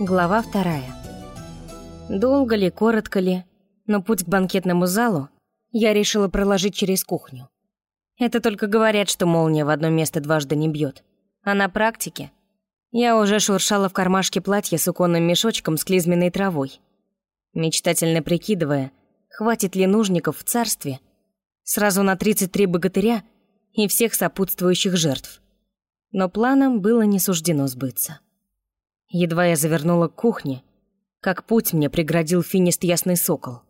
Глава вторая. Долго ли, коротко ли, но путь к банкетному залу я решила проложить через кухню. Это только говорят, что молния в одно место дважды не бьет. А на практике я уже шуршала в кармашке платья с уконным мешочком с клизменной травой, мечтательно прикидывая, хватит ли нужников в царстве сразу на 33 богатыря и всех сопутствующих жертв. Но планам было не суждено сбыться. Едва я завернула к кухне, как путь мне преградил финист Ясный Сокол.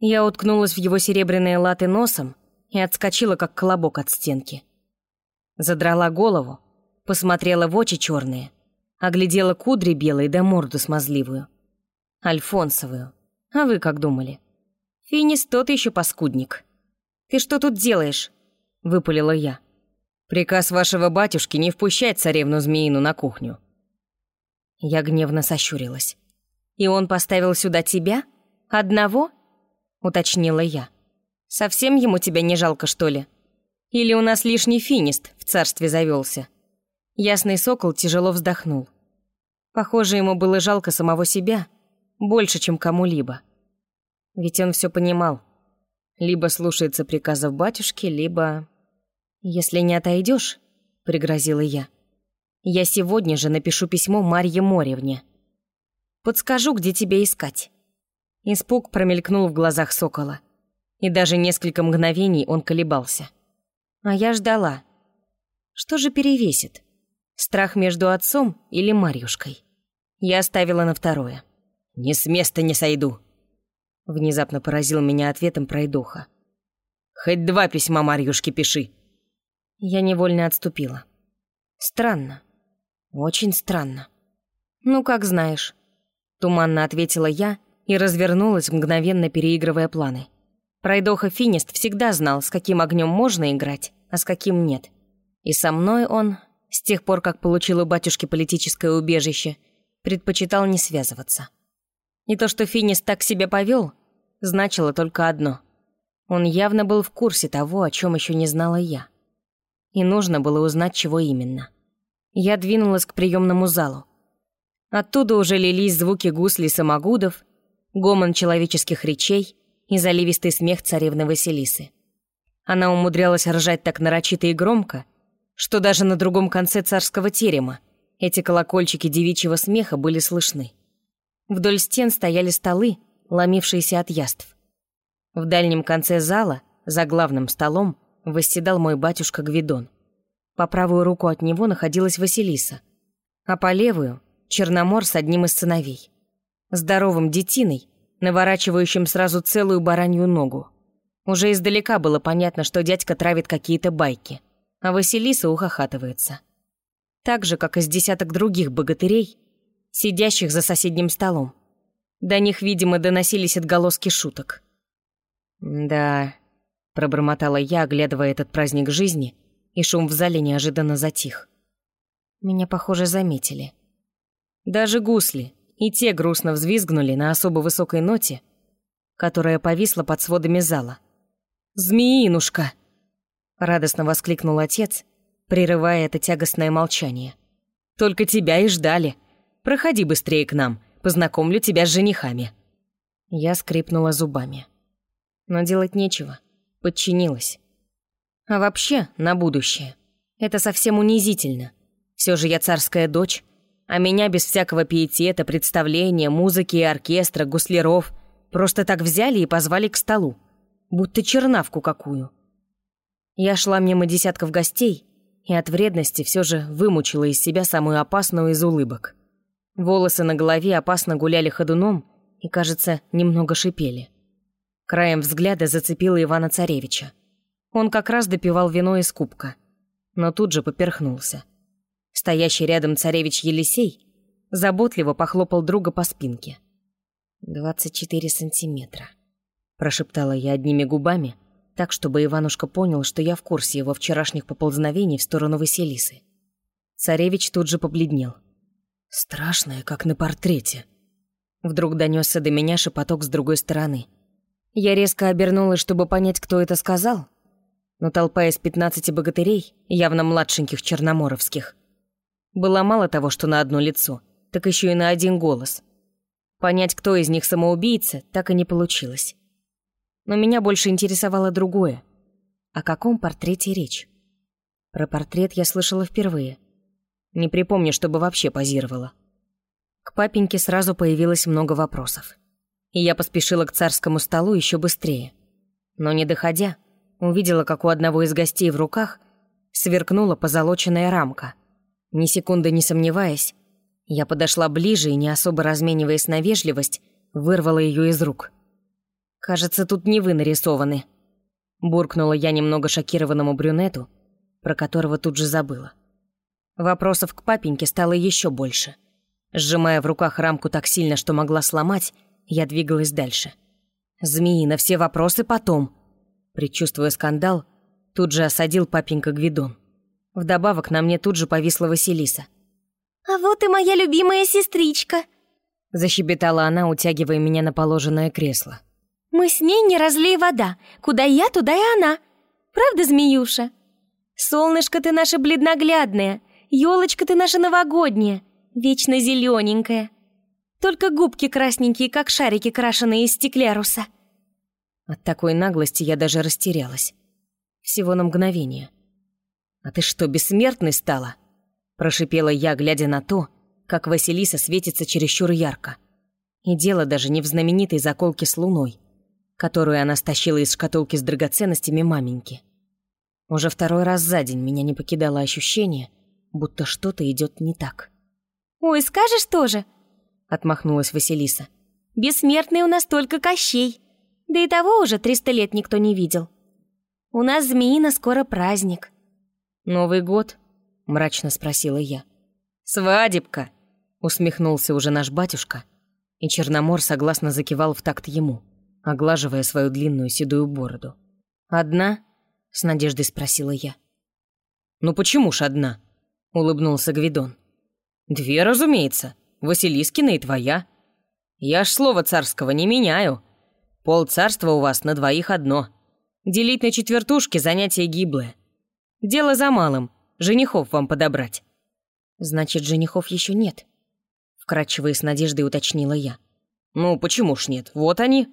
Я уткнулась в его серебряные латы носом и отскочила, как колобок от стенки. Задрала голову, посмотрела в очи черные, оглядела кудри белые да морду смазливую. Альфонсовую. А вы как думали? Финис тот еще паскудник. «Ты что тут делаешь?» — выпалила я. «Приказ вашего батюшки не впущать царевну Змеину на кухню», я гневно сощурилась. «И он поставил сюда тебя? Одного?» — уточнила я. «Совсем ему тебя не жалко, что ли? Или у нас лишний финист в царстве завелся? Ясный сокол тяжело вздохнул. Похоже, ему было жалко самого себя, больше, чем кому-либо. Ведь он все понимал. Либо слушается приказов батюшки, либо... «Если не отойдешь, пригрозила я, — я сегодня же напишу письмо Марье Моревне. Подскажу, где тебя искать». Испуг промелькнул в глазах сокола. И даже несколько мгновений он колебался. А я ждала. Что же перевесит? Страх между отцом или Марьюшкой? Я оставила на второе. «Не с места не сойду», — внезапно поразил меня ответом пройдоха. «Хоть два письма Марьюшке пиши». Я невольно отступила. Странно. «Очень странно». «Ну, как знаешь», — туманно ответила я и развернулась, мгновенно переигрывая планы. Пройдоха Финист всегда знал, с каким огнем можно играть, а с каким нет. И со мной он, с тех пор, как получил у батюшки политическое убежище, предпочитал не связываться. И то, что Финист так себя повел, значило только одно. Он явно был в курсе того, о чем еще не знала я. И нужно было узнать, чего именно. Я двинулась к приемному залу. Оттуда уже лились звуки гусли самогудов, гомон человеческих речей и заливистый смех царевны Василисы. Она умудрялась ржать так нарочито и громко, что даже на другом конце царского терема эти колокольчики девичьего смеха были слышны. Вдоль стен стояли столы, ломившиеся от яств. В дальнем конце зала, за главным столом, восседал мой батюшка Гвидон. По правую руку от него находилась Василиса, а по левую — Черномор с одним из сыновей. Здоровым детиной, наворачивающим сразу целую баранью ногу. Уже издалека было понятно, что дядька травит какие-то байки, а Василиса ухахатывается. Так же, как и с десяток других богатырей, сидящих за соседним столом. До них, видимо, доносились отголоски шуток. «Да», — пробормотала я, оглядывая этот праздник жизни — и шум в зале неожиданно затих. Меня, похоже, заметили. Даже гусли, и те грустно взвизгнули на особо высокой ноте, которая повисла под сводами зала. «Змеинушка!» — радостно воскликнул отец, прерывая это тягостное молчание. «Только тебя и ждали. Проходи быстрее к нам, познакомлю тебя с женихами». Я скрипнула зубами. Но делать нечего, подчинилась. А вообще, на будущее. Это совсем унизительно. Все же я царская дочь, а меня без всякого пиетета, представления, музыки и оркестра, гусляров просто так взяли и позвали к столу. Будто чернавку какую. Я шла мимо десятков гостей и от вредности все же вымучила из себя самую опасную из улыбок. Волосы на голове опасно гуляли ходуном и, кажется, немного шипели. Краем взгляда зацепила Ивана Царевича. Он как раз допивал вино из кубка, но тут же поперхнулся. Стоящий рядом царевич Елисей заботливо похлопал друга по спинке. «Двадцать четыре сантиметра», — прошептала я одними губами, так, чтобы Иванушка понял, что я в курсе его вчерашних поползновений в сторону Василисы. Царевич тут же побледнел. «Страшное, как на портрете», Вдруг донесся до меня шепоток с другой стороны. Я резко обернулась, чтобы понять, кто это сказал, но толпа из пятнадцати богатырей, явно младшеньких черноморовских, была мало того, что на одно лицо, так еще и на один голос. Понять, кто из них самоубийца, так и не получилось. Но меня больше интересовало другое. О каком портрете речь? Про портрет я слышала впервые. Не припомню, чтобы вообще позировала. К папеньке сразу появилось много вопросов. И я поспешила к царскому столу еще быстрее. Но не доходя, увидела, как у одного из гостей в руках сверкнула позолоченная рамка. Ни секунды не сомневаясь, я подошла ближе и, не особо размениваясь на вежливость, вырвала ее из рук. «Кажется, тут не вы нарисованы», — буркнула я немного шокированному брюнету, про которого тут же забыла. Вопросов к папеньке стало еще больше. Сжимая в руках рамку так сильно, что могла сломать, я двигалась дальше. «Змеи, на все вопросы потом!» Предчувствуя скандал, тут же осадил папенька Гвидон. Вдобавок на мне тут же повисла Василиса. «А вот и моя любимая сестричка!» Защебетала она, утягивая меня на положенное кресло. «Мы с ней не разлей вода. Куда я, туда и она. Правда, змеюша? Солнышко ты наше бледноглядное, елочка ты наша новогодняя, вечно зелененькая. Только губки красненькие, как шарики, крашеные из стекляруса». От такой наглости я даже растерялась. Всего на мгновение. «А ты что, бессмертной стала?» Прошипела я, глядя на то, как Василиса светится чересчур ярко. И дело даже не в знаменитой заколке с луной, которую она стащила из шкатулки с драгоценностями маменьки. Уже второй раз за день меня не покидало ощущение, будто что-то идет не так. «Ой, скажешь тоже?» — отмахнулась Василиса. «Бессмертный у нас только Кощей. Да и того уже триста лет никто не видел. У нас змеина скоро праздник». «Новый год?» — мрачно спросила я. «Свадебка!» — усмехнулся уже наш батюшка, и Черномор согласно закивал в такт ему, оглаживая свою длинную седую бороду. «Одна?» — с надеждой спросила я. «Ну почему ж одна?» — улыбнулся Гвидон. «Две, разумеется. Василискина и твоя. Я ж слова царского не меняю. Пол царства у вас на двоих одно. Делить на четвертушки занятие гиблое. Дело за малым. Женихов вам подобрать». «Значит, женихов еще нет?» Вкратчиво и с надеждой уточнила я. «Ну, почему ж нет? Вот они».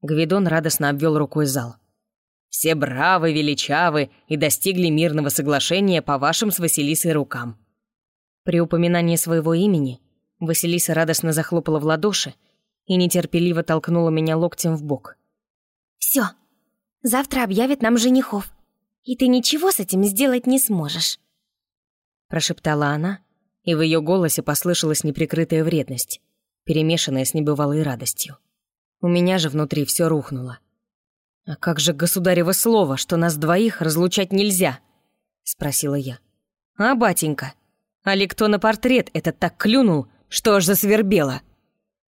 Гвидон радостно обвел рукой зал. Все бравы, величавы и достигли мирного соглашения по вашим с Василисой рукам». При упоминании своего имени Василиса радостно захлопала в ладоши и нетерпеливо толкнула меня локтем в бок. «Всё, завтра объявят нам женихов, и ты ничего с этим сделать не сможешь», прошептала она, и в её голосе послышалась неприкрытая вредность, перемешанная с небывалой радостью. У меня же внутри всё рухнуло. «А как же государево слово, что нас двоих разлучать нельзя?» — спросила я. «А, батенька, а ли кто на портрет этот так клюнул, что аж засвербело?»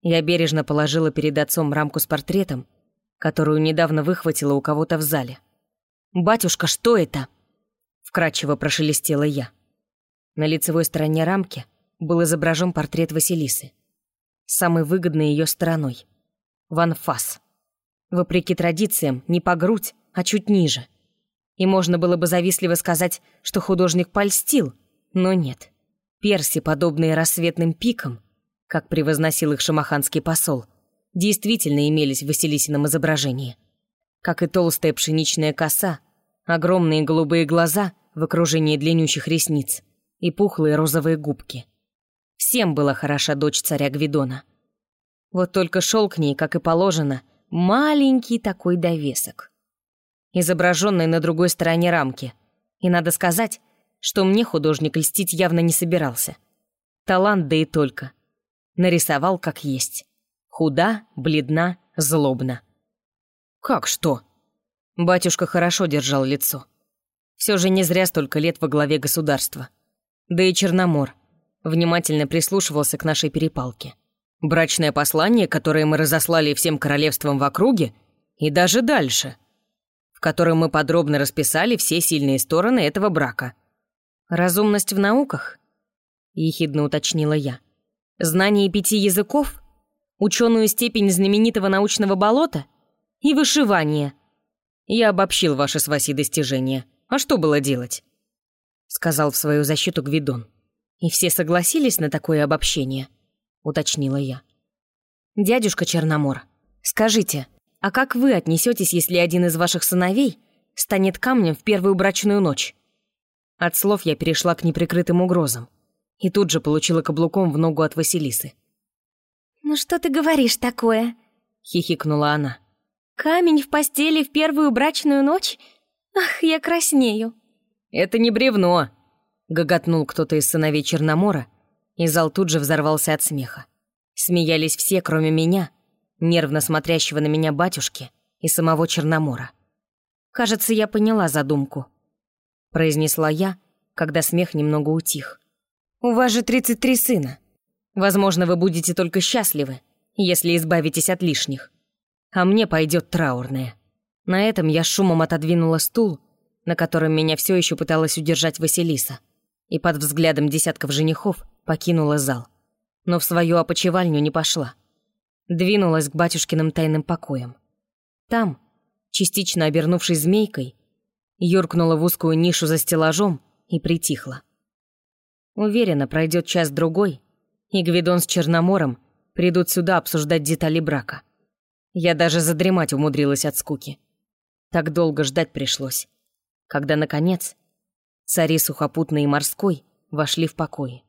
Я бережно положила перед отцом рамку с портретом, которую недавно выхватила у кого-то в зале. «Батюшка, что это?» — вкратчиво прошелестела я. На лицевой стороне рамки был изображен портрет Василисы, самой выгодной ее стороной — ванфас вопреки традициям, не по грудь, а чуть ниже. И можно было бы завистливо сказать, что художник польстил, но нет. Перси, подобные рассветным пикам, как превозносил их шамаханский посол, действительно имелись в Василисином изображении. Как и толстая пшеничная коса, огромные голубые глаза в окружении длиннющих ресниц и пухлые розовые губки. Всем была хороша дочь царя Гвидона. Вот только шел к ней, как и положено, — маленький такой довесок, изображенный на другой стороне рамки. И надо сказать, что мне художник льстить явно не собирался. Талант да и только. Нарисовал как есть. Худа, бледна, злобна. «Как что?» Батюшка хорошо держал лицо. Все же не зря столько лет во главе государства. Да и Черномор внимательно прислушивался к нашей перепалке. Брачное послание, которое мы разослали всем королевствам в округе, и даже дальше, в котором мы подробно расписали все сильные стороны этого брака. «Разумность в науках?» — ехидно уточнила я. «Знание пяти языков? Ученую степень знаменитого научного болота? И вышивание?» «Я обобщил ваши с достижения. А что было делать?» — сказал в свою защиту Гвидон. И все согласились на такое обобщение, уточнила я. Дядюшка Черномор, скажите, а как вы отнесетесь, если один из ваших сыновей станет камнем в первую брачную ночь? От слов я перешла к неприкрытым угрозам и тут же получила каблуком в ногу от Василисы. «Ну что ты говоришь такое?» — хихикнула она. «Камень в постели в первую брачную ночь? Ах, я краснею!» «Это не бревно!» — гоготнул кто-то из сыновей Черномора, и зал тут же взорвался от смеха. Смеялись все, кроме меня, нервно смотрящего на меня батюшки и самого Черномора. «Кажется, я поняла задумку», — произнесла я, когда смех немного утих. «У вас же 33 сына. Возможно, вы будете только счастливы, если избавитесь от лишних. А мне пойдет траурное». На этом я шумом отодвинула стул, на котором меня все еще пыталась удержать Василиса, и под взглядом десятков женихов покинула зал. Но в свою опочивальню не пошла. Двинулась к батюшкиным тайным покоям. Там, частично обернувшись змейкой, юркнула в узкую нишу за стеллажом и притихла. Уверена, пройдет час-другой, и Гвидон с Черномором придут сюда обсуждать детали брака. Я даже задремать умудрилась от скуки. Так долго ждать пришлось. Когда, наконец, цари сухопутный и морской вошли в покои.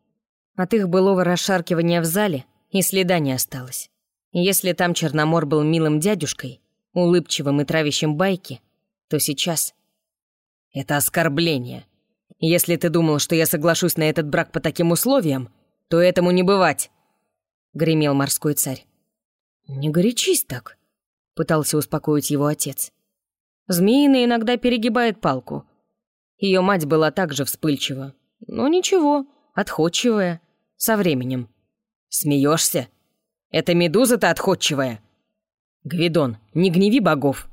От их былого расшаркивания в зале и следа не осталось. Если там Черномор был милым дядюшкой, улыбчивым и травящим байки, то сейчас... Это оскорбление. Если ты думал, что я соглашусь на этот брак по таким условиям, то этому не бывать, — гремел морской царь. «Не горячись так», — пытался успокоить его отец. Змеина иногда перегибает палку. Ее мать была также вспыльчива. Но ничего, отходчивая, со временем. Смеешься? Это медуза-то отходчивая. Гвидон, не гневи богов.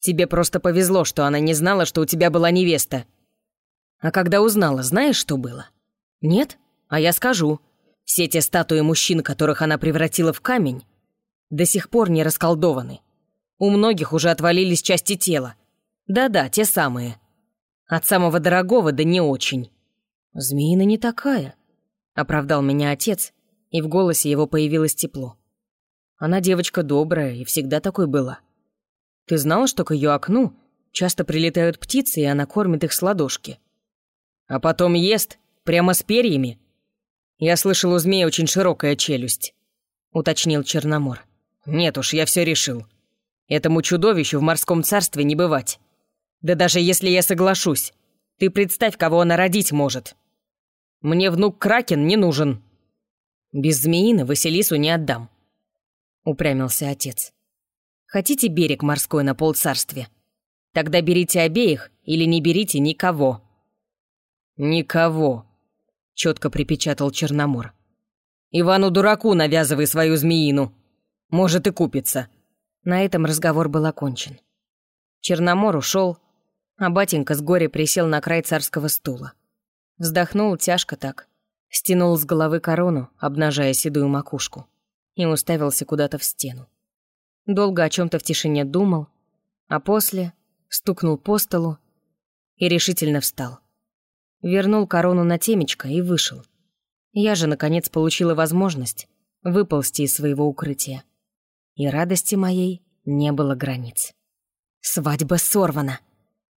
Тебе просто повезло, что она не знала, что у тебя была невеста. А когда узнала, знаешь, что было? Нет? А я скажу. Все те статуи мужчин, которых она превратила в камень, до сих пор не расколдованы. У многих уже отвалились части тела. Да-да, те самые. От самого дорогого да не очень. Змеина не такая, оправдал меня отец, и в голосе его появилось тепло. Она девочка добрая и всегда такой была. Ты знала, что к ее окну часто прилетают птицы, и она кормит их с ладошки? А потом ест, прямо с перьями. Я слышал, у змеи очень широкая челюсть, уточнил Черномор. Нет уж, я все решил. Этому чудовищу в морском царстве не бывать. Да даже если я соглашусь, ты представь, кого она родить может. Мне внук Кракен не нужен. Без змеины Василису не отдам. Упрямился отец. Хотите берег морской на полцарстве? Тогда берите обеих или не берите никого. Никого, четко припечатал Черномор. Ивану дураку навязывай свою змеину. Может и купится. На этом разговор был окончен. Черномор ушел, а батенька с горя присел на край царского стула. Вздохнул тяжко так, стянул с головы корону, обнажая седую макушку, и уставился куда-то в стену. Долго о чем то в тишине думал, а после стукнул по столу и решительно встал. Вернул корону на темечко и вышел. Я же, наконец, получила возможность выползти из своего укрытия и радости моей не было границ. Свадьба сорвана.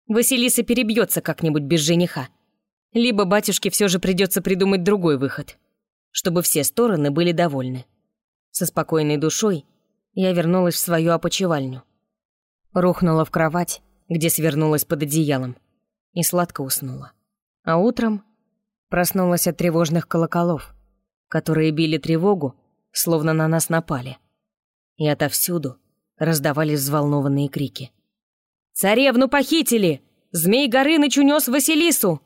Василиса перебьется как-нибудь без жениха. Либо батюшке все же придется придумать другой выход, чтобы все стороны были довольны. Со спокойной душой я вернулась в свою опочивальню. Рухнула в кровать, где свернулась под одеялом, и сладко уснула. А утром проснулась от тревожных колоколов, которые били тревогу, словно на нас напали и отовсюду раздавались взволнованные крики. «Царевну похитили! Змей Горыныч унес Василису!